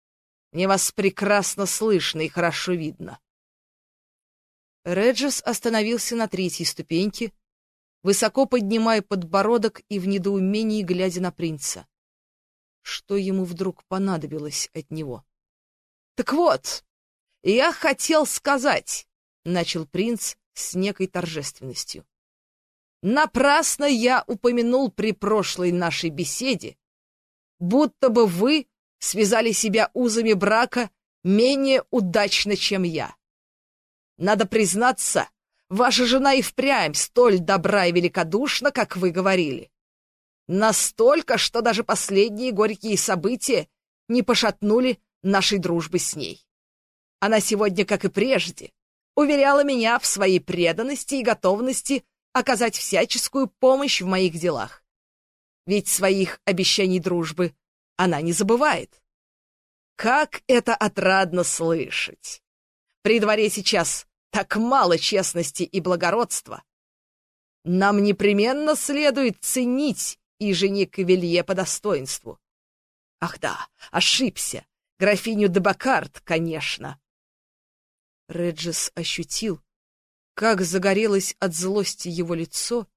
Мне вас прекрасно слышно и хорошо видно». Реджес остановился на третьей ступеньке, высоко поднимая подбородок и в недоумении глядя на принца. Что ему вдруг понадобилось от него? «Так вот, я хотел сказать», — начал принц, с некой торжественностью. Напрасно я упомянул при прошлой нашей беседе, будто бы вы связали себя узами брака менее удачно, чем я. Надо признаться, ваша жена и впрямь столь добра и великодушна, как вы говорили. Настолько, что даже последние горькие события не пошатнули нашей дружбы с ней. Она сегодня, как и прежде, уверяла меня в своей преданности и готовности оказать всяческую помощь в моих делах. Ведь своих обещаний дружбы она не забывает. Как это отрадно слышать! При дворе сейчас так мало честности и благородства. Нам непременно следует ценить и жене Кавелье по достоинству. Ах да, ошибся. Графиню де Бакарт, конечно. Реджис ощутил, как загорелось от злости его лицо,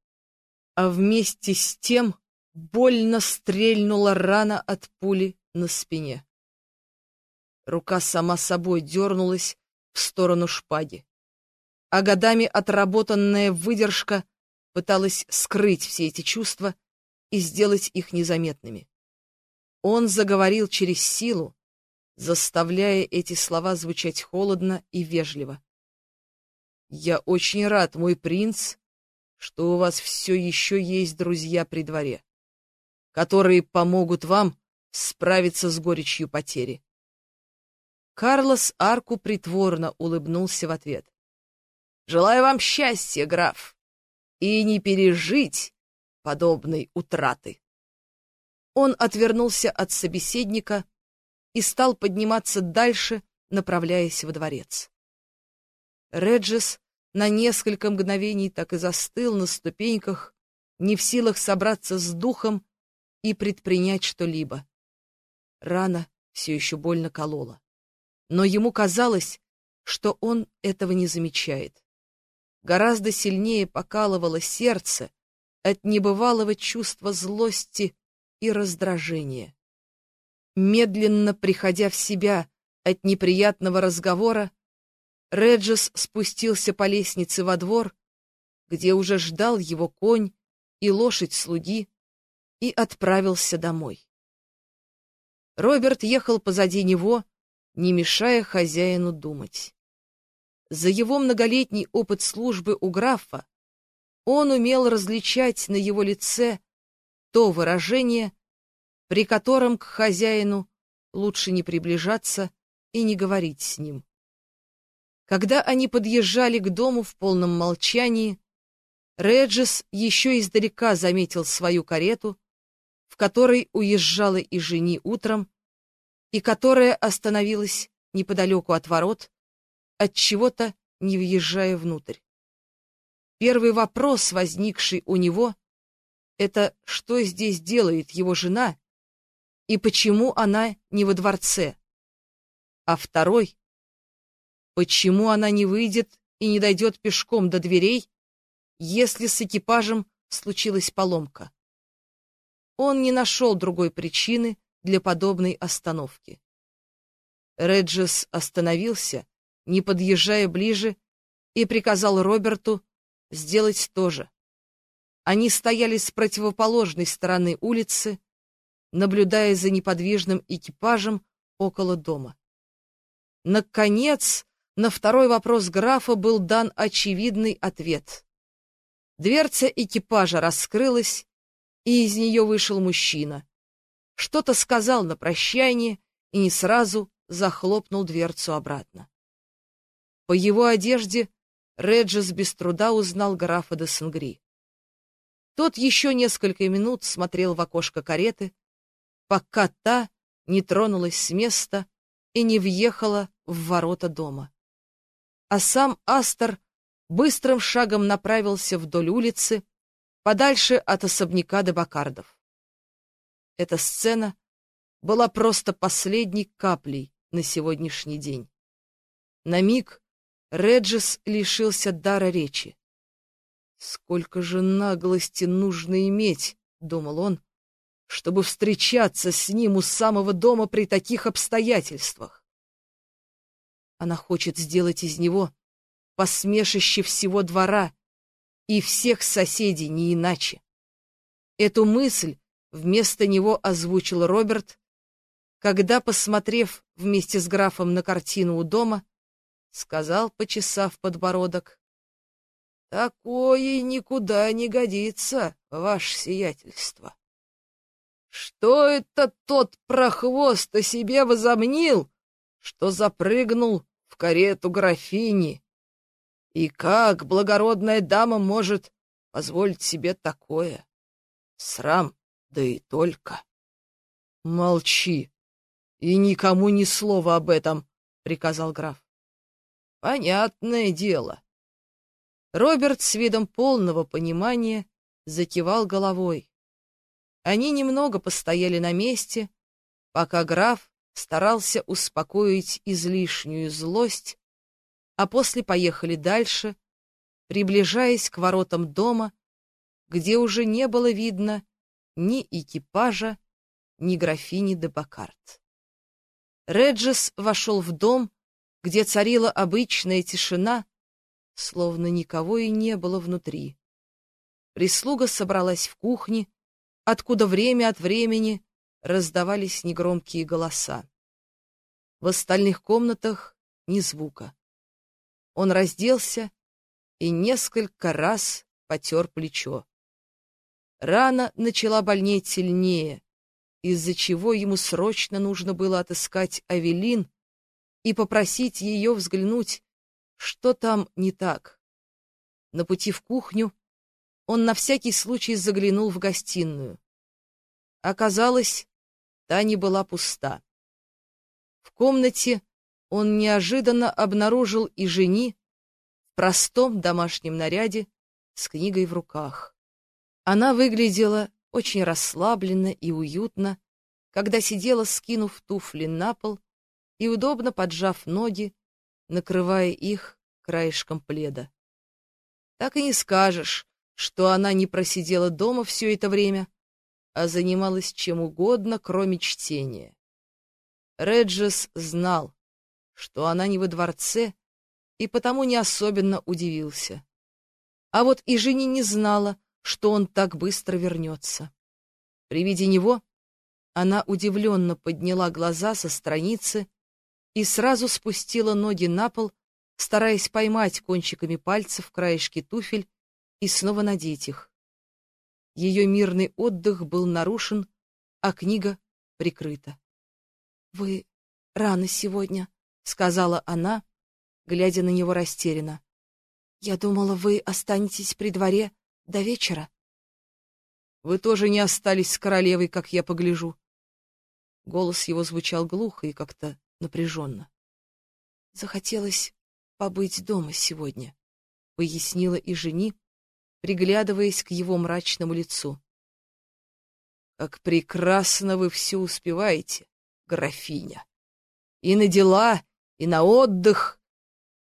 а вместе с тем больно стрельнула рана от пули на спине. Рука сама собой дернулась в сторону шпаги, а годами отработанная выдержка пыталась скрыть все эти чувства и сделать их незаметными. Он заговорил через силу, заставляя эти слова звучать холодно и вежливо. «Я очень рад, мой принц, что у вас все еще есть друзья при дворе, которые помогут вам справиться с горечью потери. Карлос Арку притворно улыбнулся в ответ. «Желаю вам счастья, граф, и не пережить подобной утраты». Он отвернулся от собеседника и стал подниматься дальше, направляясь во дворец. Реджес на несколько мгновений так и застыл на ступеньках, не в силах собраться с духом и предпринять что-либо. Рана все еще больно колола. Но ему казалось, что он этого не замечает. Гораздо сильнее покалывало сердце от небывалого чувства злости и раздражения. Медленно приходя в себя от неприятного разговора, Реджес спустился по лестнице во двор, где уже ждал его конь и лошадь слуги, и отправился домой. Роберт ехал позади него, не мешая хозяину думать. За его многолетний опыт службы у графа он умел различать на его лице то выражение, при котором к хозяину лучше не приближаться и не говорить с ним. Когда они подъезжали к дому в полном молчании, Реджес еще издалека заметил свою карету, в которой уезжала и жени утром, и которая остановилась неподалеку от ворот, от чего-то не въезжая внутрь. Первый вопрос, возникший у него, это что здесь делает его жена и почему она не во дворце? А второй Почему она не выйдет и не дойдет пешком до дверей, если с экипажем случилась поломка? Он не нашел другой причины для подобной остановки. Реджес остановился, не подъезжая ближе, и приказал Роберту сделать то же. Они стояли с противоположной стороны улицы, наблюдая за неподвижным экипажем около дома. Наконец, на второй вопрос графа был дан очевидный ответ. Дверца экипажа раскрылась, и из нее вышел мужчина. Что-то сказал на прощание и не сразу захлопнул дверцу обратно. По его одежде Реджес без труда узнал графа де Сангри. Тот еще несколько минут смотрел в окошко кареты, пока та не тронулась с места и не въехала в ворота дома а сам Астер быстрым шагом направился вдоль улицы, подальше от особняка Дебакардов. Эта сцена была просто последней каплей на сегодняшний день. На миг Реджес лишился дара речи. «Сколько же наглости нужно иметь», — думал он, — «чтобы встречаться с ним у самого дома при таких обстоятельствах». Она хочет сделать из него посмешище всего двора и всех соседей не иначе. Эту мысль вместо него озвучил Роберт, когда, посмотрев вместе с графом на картину у дома, сказал, почесав подбородок, «Такое никуда не годится, ваше сиятельство. Что это тот прохвост о себе возомнил, что запрыгнул в карету графини. И как благородная дама может позволить себе такое? Срам, да и только. Молчи и никому ни слова об этом, приказал граф. Понятное дело. Роберт с видом полного понимания закивал головой. Они немного постояли на месте, пока граф старался успокоить излишнюю злость, а после поехали дальше, приближаясь к воротам дома, где уже не было видно ни экипажа, ни графини де Бакарт. Реджес вошел в дом, где царила обычная тишина, словно никого и не было внутри. Прислуга собралась в кухне, откуда время от времени раздавались негромкие голоса. В остальных комнатах ни звука. Он разделся и несколько раз потер плечо. Рана начала больнеть сильнее, из-за чего ему срочно нужно было отыскать Авелин и попросить ее взглянуть, что там не так. На пути в кухню он на всякий случай заглянул в гостиную. Оказалось, та не была пуста. В комнате он неожиданно обнаружил и жени в простом домашнем наряде с книгой в руках. Она выглядела очень расслабленно и уютно, когда сидела, скинув туфли на пол и удобно поджав ноги, накрывая их краешком пледа. Так и не скажешь, что она не просидела дома все это время, а занималась чем угодно, кроме чтения. Реджес знал, что она не во дворце, и потому не особенно удивился. А вот и Жени не знала, что он так быстро вернется. При виде него она удивленно подняла глаза со страницы и сразу спустила ноги на пол, стараясь поймать кончиками пальцев краешки туфель и снова надеть их. Ее мирный отдых был нарушен, а книга прикрыта. — Вы рано сегодня, — сказала она, глядя на него растерянно. — Я думала, вы останетесь при дворе до вечера. — Вы тоже не остались с королевой, как я погляжу. Голос его звучал глухо и как-то напряженно. — Захотелось побыть дома сегодня, — пояснила и жени, приглядываясь к его мрачному лицу. — Как прекрасно вы все успеваете, графиня! И на дела, и на отдых,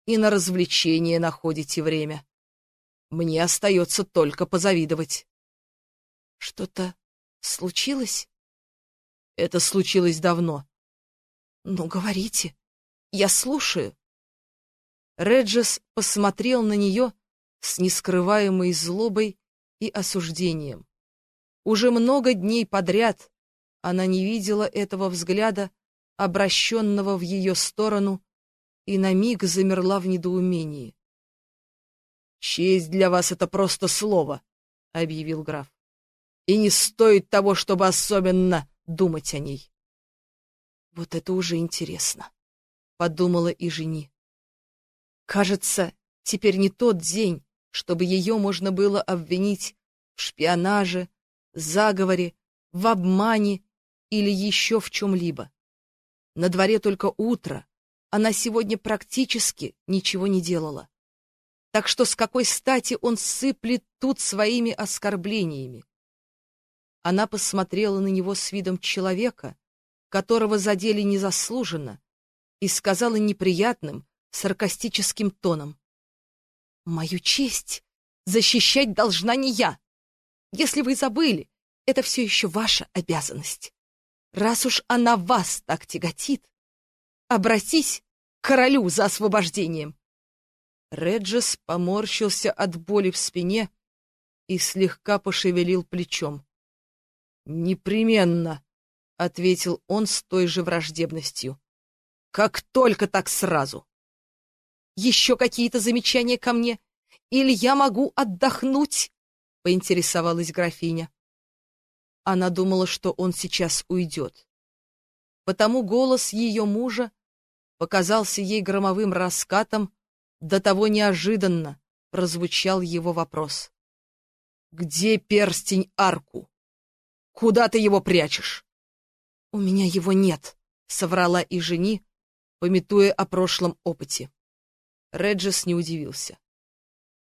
и на развлечения находите время. Мне остается только позавидовать. — Что-то случилось? — Это случилось давно. — Ну, говорите. Я слушаю. Реджес посмотрел на нее с нескрываемой злобой и осуждением. Уже много дней подряд она не видела этого взгляда, обращенного в ее сторону, и на миг замерла в недоумении. «Честь для вас — это просто слово», — объявил граф. «И не стоит того, чтобы особенно думать о ней». «Вот это уже интересно», — подумала и жени. «Кажется, теперь не тот день, чтобы ее можно было обвинить в шпионаже, заговоре, в обмане или еще в чем-либо. На дворе только утро, она сегодня практически ничего не делала. Так что с какой стати он сыплет тут своими оскорблениями? Она посмотрела на него с видом человека, которого задели незаслуженно, и сказала неприятным, саркастическим тоном. «Мою честь защищать должна не я. Если вы забыли, это все еще ваша обязанность. Раз уж она вас так тяготит, обратись к королю за освобождением. Реджес поморщился от боли в спине и слегка пошевелил плечом. «Непременно», — ответил он с той же враждебностью. «Как только так сразу». «Еще какие-то замечания ко мне? Или я могу отдохнуть?» — поинтересовалась графиня. Она думала, что он сейчас уйдет. Потому голос ее мужа показался ей громовым раскатом до того неожиданно прозвучал его вопрос. «Где перстень арку? Куда ты его прячешь?» «У меня его нет», — соврала и жени, пометуя о прошлом опыте. Реджес не удивился.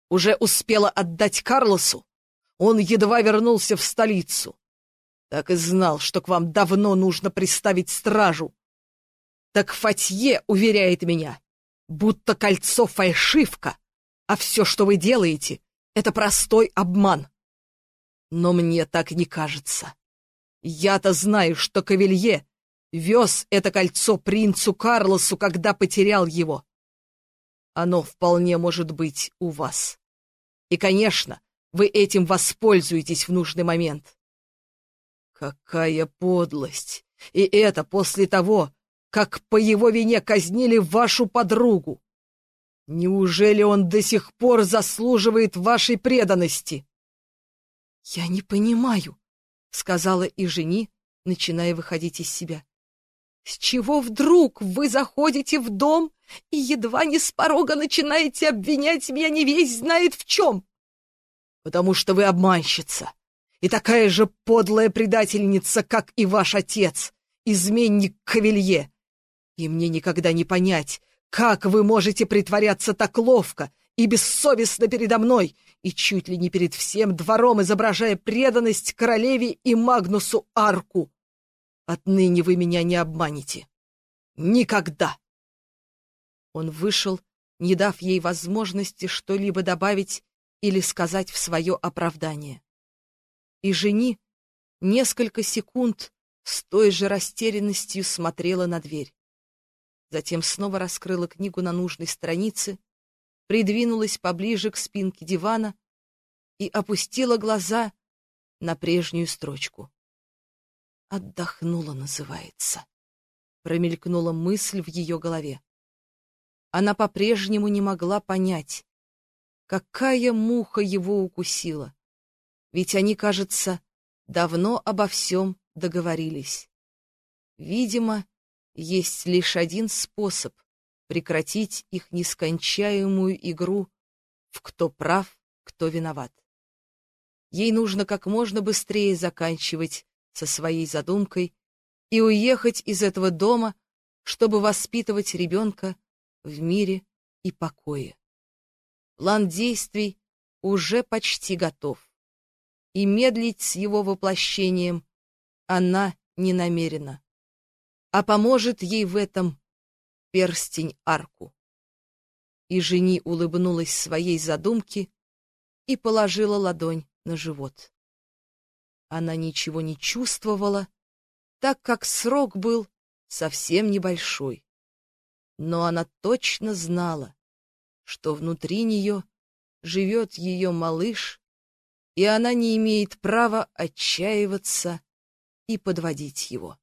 «Уже успела отдать Карлосу? Он едва вернулся в столицу. Так и знал, что к вам давно нужно приставить стражу. Так Фатье уверяет меня, будто кольцо фальшивка, а все, что вы делаете, это простой обман. Но мне так не кажется. Я-то знаю, что Кавелье вез это кольцо принцу Карлосу, когда потерял его. Оно вполне может быть у вас. И, конечно, вы этим воспользуетесь в нужный момент. Какая подлость! И это после того, как по его вине казнили вашу подругу. Неужели он до сих пор заслуживает вашей преданности? Я не понимаю, сказала и жени, начиная выходить из себя. С чего вдруг вы заходите в дом и едва не с порога начинаете обвинять меня не весь знает в чем? Потому что вы обманщица и такая же подлая предательница, как и ваш отец, изменник Кавелье. И мне никогда не понять, как вы можете притворяться так ловко и бессовестно передо мной и чуть ли не перед всем двором, изображая преданность королеве и Магнусу Арку? Отныне вы меня не обманете. Никогда!» Он вышел, не дав ей возможности что-либо добавить или сказать в свое оправдание. И жени несколько секунд с той же растерянностью смотрела на дверь. Затем снова раскрыла книгу на нужной странице, придвинулась поближе к спинке дивана и опустила глаза на прежнюю строчку. «Отдохнула» называется. Промелькнула мысль в ее голове. Она по-прежнему не могла понять, какая муха его укусила. Ведь они, кажется, давно обо всем договорились. Видимо, есть лишь один способ прекратить их нескончаемую игру в кто прав, кто виноват. Ей нужно как можно быстрее заканчивать со своей задумкой и уехать из этого дома, чтобы воспитывать ребенка в мире и покое. План действий уже почти готов, и медлить с его воплощением она не намерена, а поможет ей в этом перстень арку. И жени улыбнулась своей задумке и положила ладонь на живот. Она ничего не чувствовала, так как срок был совсем небольшой. Но она точно знала, что внутри нее живет ее малыш, и она не имеет права отчаиваться и подводить его.